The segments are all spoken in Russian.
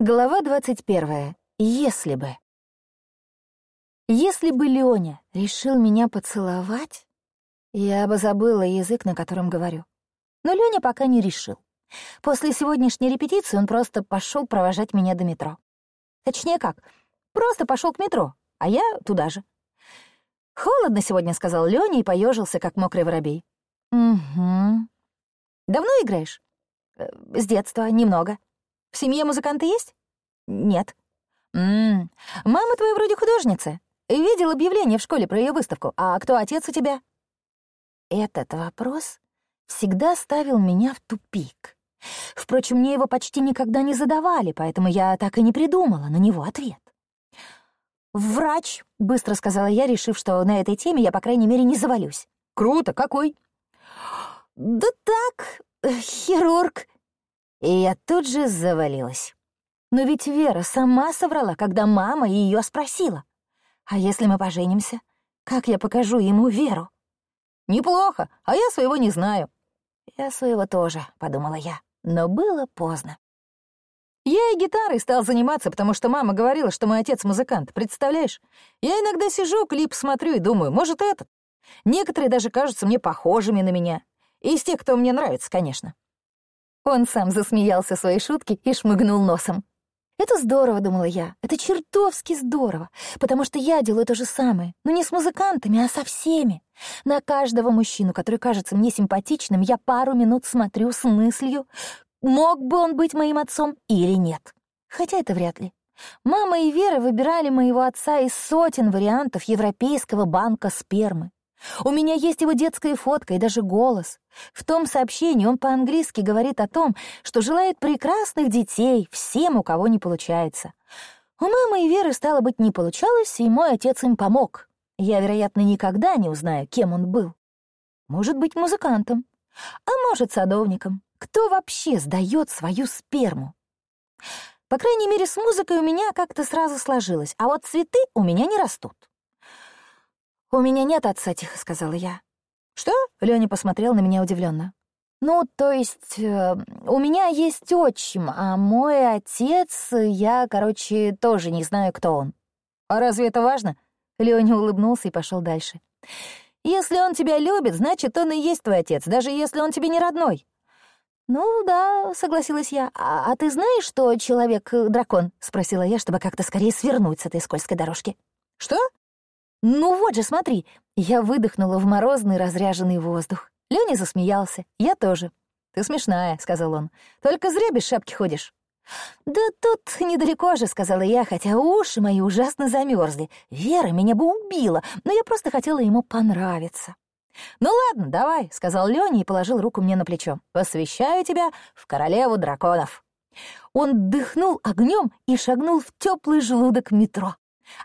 Глава 21. Если бы. Если бы Лёня решил меня поцеловать, я бы забыла язык, на котором говорю. Но Лёня пока не решил. После сегодняшней репетиции он просто пошел провожать меня до метро. Точнее как, просто пошел к метро, а я туда же. «Холодно сегодня», — сказал Лёня и поежился, как мокрый воробей. «Угу. Давно играешь?» «Э, «С детства, немного. В семье музыканты есть?» «Нет». «М -м, мама твоя вроде художница. Видел объявление в школе про ее выставку. А кто отец у тебя?» Этот вопрос всегда ставил меня в тупик. Впрочем, мне его почти никогда не задавали, поэтому я так и не придумала на него ответ. «Врач», — быстро сказала я, решив, что на этой теме я, по крайней мере, не завалюсь. «Круто, какой?» «Да так, хирург». И я тут же завалилась. Но ведь Вера сама соврала, когда мама ее спросила. А если мы поженимся, как я покажу ему Веру? Неплохо, а я своего не знаю. Я своего тоже, подумала я, но было поздно. Я и гитарой стал заниматься, потому что мама говорила, что мой отец музыкант, представляешь? Я иногда сижу, клип смотрю и думаю, может, этот? Некоторые даже кажутся мне похожими на меня. Из тех, кто мне нравится, конечно. Он сам засмеялся своей шутки и шмыгнул носом. Это здорово, думала я. Это чертовски здорово, потому что я делаю то же самое, но не с музыкантами, а со всеми. На каждого мужчину, который кажется мне симпатичным, я пару минут смотрю с мыслью, мог бы он быть моим отцом или нет. Хотя это вряд ли. Мама и Вера выбирали моего отца из сотен вариантов Европейского банка спермы. У меня есть его детская фотка и даже голос. В том сообщении он по-английски говорит о том, что желает прекрасных детей всем, у кого не получается. У мамы и Веры, стало быть, не получалось, и мой отец им помог. Я, вероятно, никогда не узнаю, кем он был. Может быть, музыкантом, а может, садовником. Кто вообще сдает свою сперму? По крайней мере, с музыкой у меня как-то сразу сложилось, а вот цветы у меня не растут. «У меня нет отца», — тихо сказала я. «Что?» — Лёня посмотрел на меня удивленно. «Ну, то есть, э, у меня есть отчим, а мой отец, я, короче, тоже не знаю, кто он». «А разве это важно?» Лёня улыбнулся и пошел дальше. «Если он тебя любит, значит, он и есть твой отец, даже если он тебе не родной». «Ну да», — согласилась я. «А, а ты знаешь, что человек — дракон?» — спросила я, чтобы как-то скорее свернуть с этой скользкой дорожки. «Что?» «Ну вот же, смотри!» Я выдохнула в морозный разряженный воздух. Лёня засмеялся. Я тоже. «Ты смешная», — сказал он. «Только зря без шапки ходишь». «Да тут недалеко же», — сказала я, хотя уши мои ужасно замерзли. Вера меня бы убила, но я просто хотела ему понравиться. «Ну ладно, давай», — сказал Лёня и положил руку мне на плечо. «Посвящаю тебя в королеву драконов». Он дыхнул огнем и шагнул в теплый желудок метро.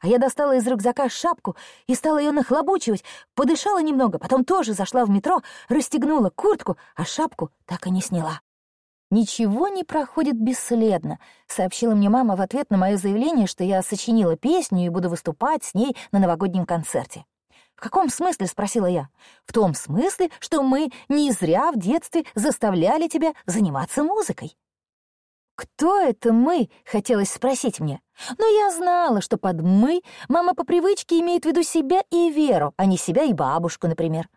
А я достала из рюкзака шапку и стала ее нахлобучивать, подышала немного, потом тоже зашла в метро, расстегнула куртку, а шапку так и не сняла. «Ничего не проходит бесследно», — сообщила мне мама в ответ на мое заявление, что я сочинила песню и буду выступать с ней на новогоднем концерте. «В каком смысле?» — спросила я. «В том смысле, что мы не зря в детстве заставляли тебя заниматься музыкой». «Кто это мы?» — хотелось спросить мне. Но я знала, что под «мы» мама по привычке имеет в виду себя и Веру, а не себя и бабушку, например.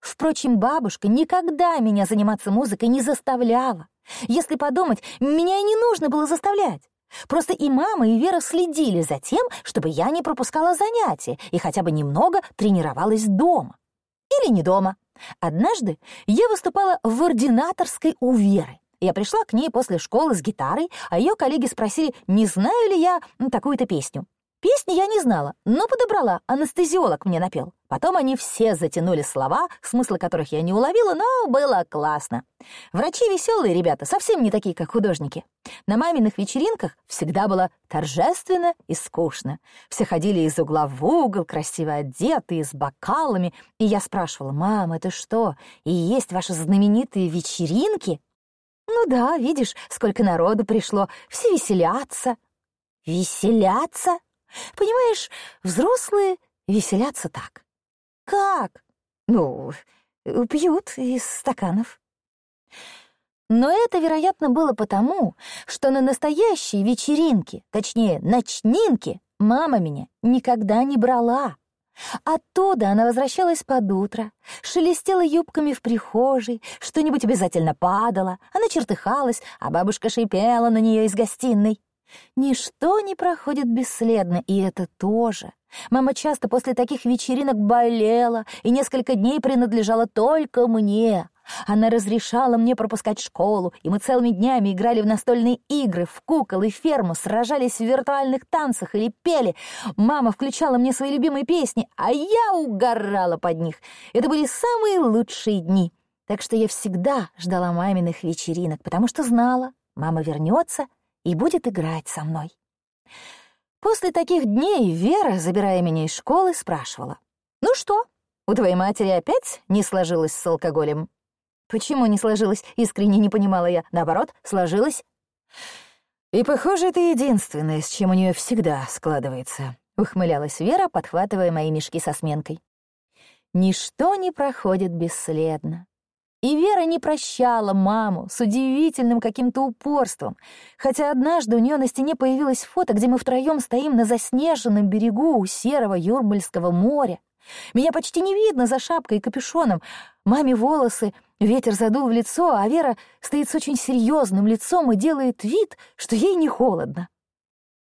Впрочем, бабушка никогда меня заниматься музыкой не заставляла. Если подумать, меня и не нужно было заставлять. Просто и мама, и Вера следили за тем, чтобы я не пропускала занятия и хотя бы немного тренировалась дома. Или не дома. Однажды я выступала в ординаторской у Веры. Я пришла к ней после школы с гитарой, а ее коллеги спросили, не знаю ли я такую-то песню. Песни я не знала, но подобрала, анестезиолог мне напел. Потом они все затянули слова, смысла которых я не уловила, но было классно. Врачи веселые ребята, совсем не такие, как художники. На маминых вечеринках всегда было торжественно и скучно. Все ходили из угла в угол, красиво одетые, с бокалами, и я спрашивала, «Мам, это что, и есть ваши знаменитые вечеринки?» «Ну да, видишь, сколько народу пришло, все веселятся». «Веселятся?» Понимаешь, взрослые веселятся так. «Как?» «Ну, пьют из стаканов». Но это, вероятно, было потому, что на настоящей вечеринке, точнее, ночнинке, мама меня никогда не брала. Оттуда она возвращалась под утро, шелестела юбками в прихожей, что-нибудь обязательно падало, она чертыхалась, а бабушка шипела на нее из гостиной. Ничто не проходит бесследно, и это тоже. Мама часто после таких вечеринок болела и несколько дней принадлежала только мне. Она разрешала мне пропускать школу, и мы целыми днями играли в настольные игры, в кукол и ферму, сражались в виртуальных танцах или пели. Мама включала мне свои любимые песни, а я угорала под них. Это были самые лучшие дни. Так что я всегда ждала маминых вечеринок, потому что знала, мама вернется и будет играть со мной. После таких дней Вера, забирая меня из школы, спрашивала. «Ну что, у твоей матери опять не сложилось с алкоголем?» «Почему не сложилось?» — искренне не понимала я. «Наоборот, сложилось». «И, похоже, это единственное, с чем у нее всегда складывается», — ухмылялась Вера, подхватывая мои мешки со сменкой. «Ничто не проходит бесследно. И Вера не прощала маму с удивительным каким-то упорством, хотя однажды у нее на стене появилось фото, где мы втроем стоим на заснеженном берегу у серого Юрмальского моря. Меня почти не видно за шапкой и капюшоном. Маме волосы, ветер задул в лицо, а Вера стоит с очень серьезным лицом и делает вид, что ей не холодно.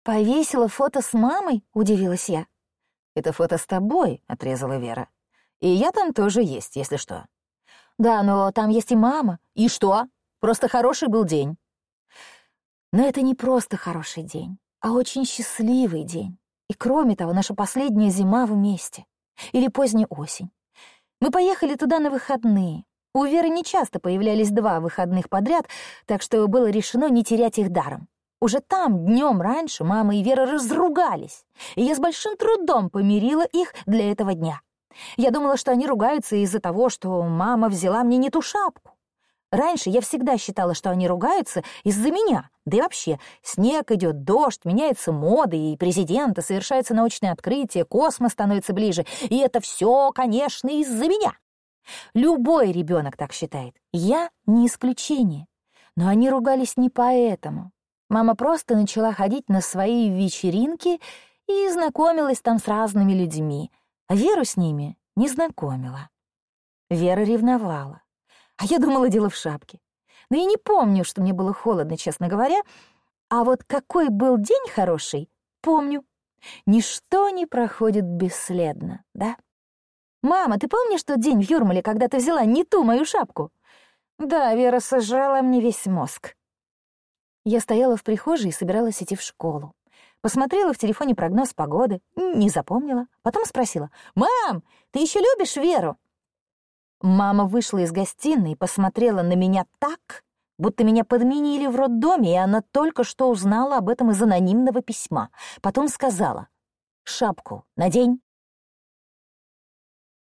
«Повесила фото с мамой?» — удивилась я. «Это фото с тобой», — отрезала Вера. «И я там тоже есть, если что». «Да, но там есть и мама. И что? Просто хороший был день». Но это не просто хороший день, а очень счастливый день. И кроме того, наша последняя зима вместе. Или поздняя осень. Мы поехали туда на выходные. У Веры не часто появлялись два выходных подряд, так что было решено не терять их даром. Уже там, днем раньше, мама и Вера разругались, и я с большим трудом помирила их для этого дня. Я думала, что они ругаются из-за того, что мама взяла мне не ту шапку. Раньше я всегда считала, что они ругаются из-за меня. Да и вообще, снег идет, дождь, меняется мода, и президента, совершается научное открытие, космос становится ближе. И это все, конечно, из-за меня. Любой ребенок так считает. Я не исключение. Но они ругались не поэтому. Мама просто начала ходить на свои вечеринки и знакомилась там с разными людьми, а Веру с ними не знакомила. Вера ревновала. А я думала, дело в шапке. Но я не помню, что мне было холодно, честно говоря. А вот какой был день хороший, помню. Ничто не проходит бесследно, да? «Мама, ты помнишь тот день в Юрмале, когда ты взяла не ту мою шапку?» «Да, Вера сожрала мне весь мозг». Я стояла в прихожей и собиралась идти в школу. Посмотрела в телефоне прогноз погоды, не запомнила. Потом спросила, «Мам, ты еще любишь Веру?» Мама вышла из гостиной и посмотрела на меня так, будто меня подменили в роддоме, и она только что узнала об этом из анонимного письма. Потом сказала, «Шапку надень».